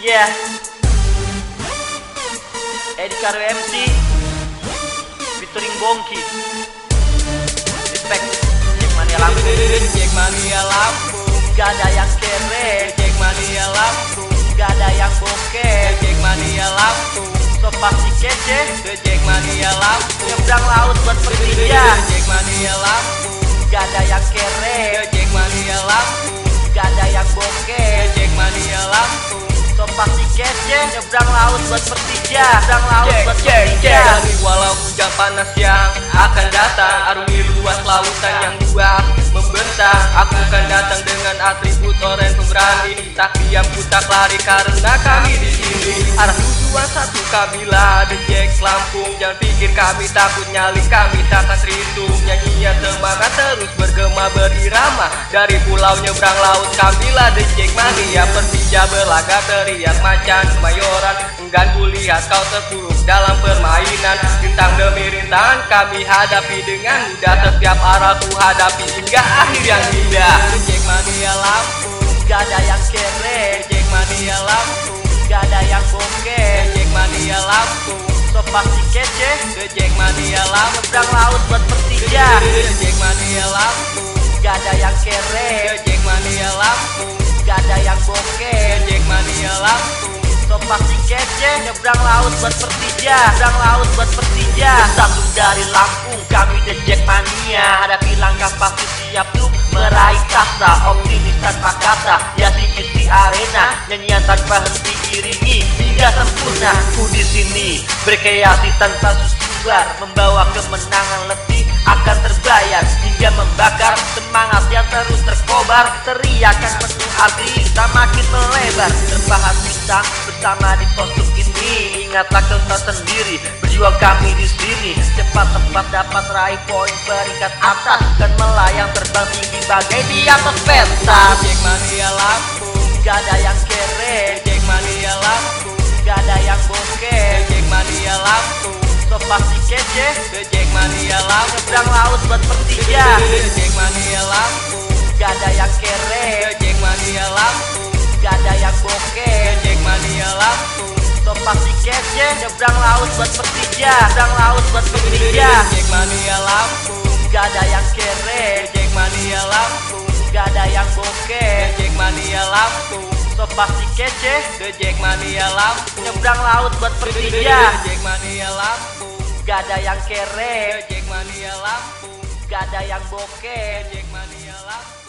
Yeah. Eddie Karo MC featuring Bongki. Respect. Jack Mania Lampung. Jack Mania Lampung Gak ada yang kere. Jack Mania Lampung Gak ada yang bokeh. Jack Mania Lampung So pasti kece. The Jack Mania Lampung Nyebrang laut buat bertiga. Jack Mania Lampung Gak ada yang The kere. Jack Mania Lampung pasti kece. Nyebrang laut buat bertiga. Nyebrang laut buat bertiga. Jalani walau hujan panas yang akan datang Arungi luas lautan yang luas membentang. Aku akan datang dengan atribut orang pemberani. Tak diam ku tak lari karena kami di sini. Arah tujuh. 21 Kabila di Jack Lampung. Jangan pikir kami takut nyali kami takkan rindu Nyanyian terbang terus bergema berirama Dari pulau nyebrang laut Kabila di Jack mania Persija berlaga teriak macan mayoran. Enggan kulihat kau terpuruk dalam permainan. Bintang demi rintangan kami hadapi dengan mudah. Setiap arah ku hadapi hingga akhir yang indah. Jack mania Lampung gak ada yang kere Jack mania Lampung yang bokeh. Jack Mania Lampung So pasti kece. Jack Mania Lampung Nyebrang laut buat bertiga. The Jack Mania Lampung Gak ada yang kere. Jack Mania Lampung Gak ada yang bokeh. Jack Mania Lampung So pasti kece. Nyebrang laut buat bertiga. Nyebrang laut buat bertiga. Satu dari Lampung, kami The Jack Mania. Hadapi langkah pasti siap tuh meraih tahta. Sempurna. Ku di sini berkreasi tanpa susubar, membawa kemenangan letih akan terbayar. Hingga membakar semangat yang terus terkobar teriakan penuh arti kita makin melebar. Terbahas bintang bersama di kostum ini ingatlah kau sendiri berjuang kami di sini. Cepat tepat dapat raih poin peringkat atas dan melayang terbang tinggi bagai di atas pentas Jack Mania Lampung gak ada yang kere pasti kece. The Jack Mania Lampung nyebrang laut buat bertiga. The Jack Mania Lampung gak ada yang The kere Mania Lampung gak ada yang The bokeh Mania Lampung So pasti kece. Nyebrang laut buat bertiga Nyebrang laut buat bertiga. The Jack Mania Lampung Gak ada yang The kere Mania Lampung Gak ada yang The bokeh Mania Lampung So pasti kece. The Jack Mania Lampung nyebrang laut buat The bertiga. Jack Mania Lampung Gak ada yang kere. Jack Mania Lampung. Gak ada yang bokeh. Jack Mania Lampung